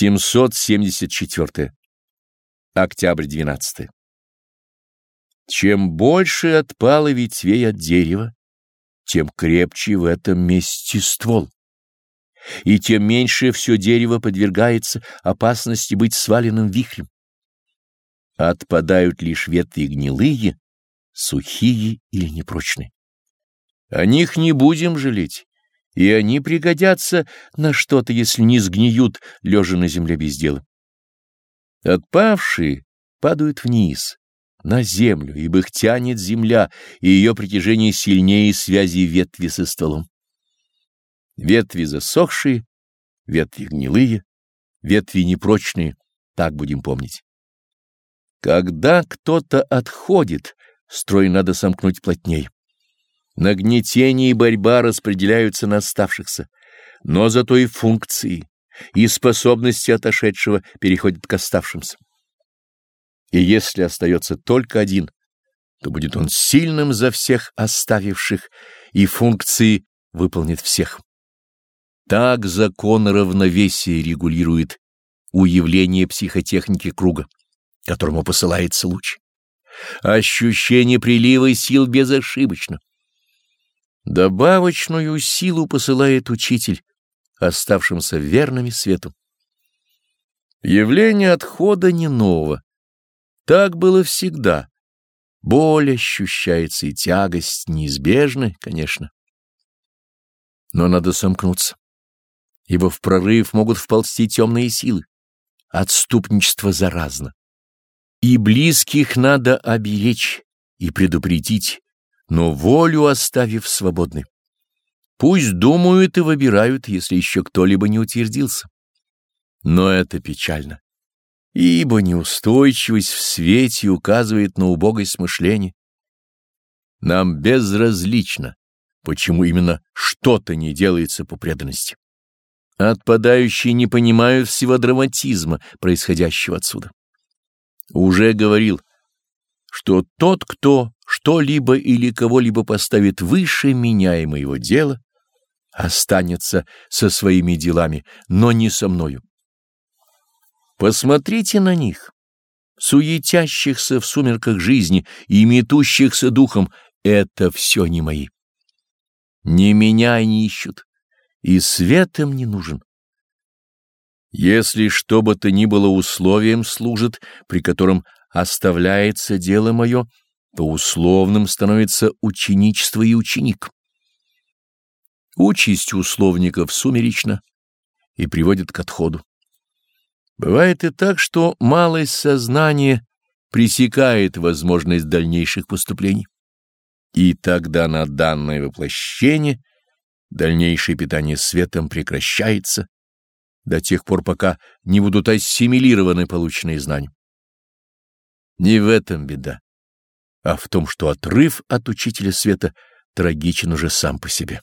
774. Октябрь 12. Чем больше отпало ветвей от дерева, тем крепче в этом месте ствол, и тем меньше все дерево подвергается опасности быть сваленным вихрем. Отпадают лишь ветви гнилые, сухие или непрочные. О них не будем жалеть и они пригодятся на что-то, если не сгниют, лежа на земле без дела. Отпавшие падают вниз, на землю, ибо их тянет земля, и ее притяжение сильнее связи ветви со стволом. Ветви засохшие, ветви гнилые, ветви непрочные, так будем помнить. Когда кто-то отходит, строй надо сомкнуть плотней. Нагнетение и борьба распределяются на оставшихся, но зато и функции, и способности отошедшего переходят к оставшимся. И если остается только один, то будет он сильным за всех оставивших, и функции выполнит всех. Так закон равновесия регулирует уявление психотехники круга, которому посылается луч. Ощущение прилива сил безошибочно. Добавочную силу посылает учитель, оставшимся верными свету. Явление отхода не ново. Так было всегда. Боль ощущается и тягость неизбежны, конечно. Но надо сомкнуться, ибо в прорыв могут вползти темные силы. Отступничество заразно. И близких надо оберечь и предупредить, но волю оставив свободны. Пусть думают и выбирают, если еще кто-либо не утвердился. Но это печально, ибо неустойчивость в свете указывает на убогость мышления. Нам безразлично, почему именно что-то не делается по преданности. Отпадающие не понимают всего драматизма, происходящего отсюда. Уже говорил, что тот, кто что-либо или кого-либо поставит выше меня и моего дела, останется со своими делами, но не со мною. Посмотрите на них, суетящихся в сумерках жизни и метущихся духом, это все не мои. Не меня они ищут, и свет им не нужен. Если что бы то ни было условием служит, при котором оставляется дело мое, то условным становится ученичество и ученик. Участь условников сумеречна и приводит к отходу. Бывает и так, что малость сознания пресекает возможность дальнейших поступлений. И тогда на данное воплощение дальнейшее питание светом прекращается до тех пор, пока не будут ассимилированы полученные знания. Не в этом беда а в том, что отрыв от учителя света трагичен уже сам по себе.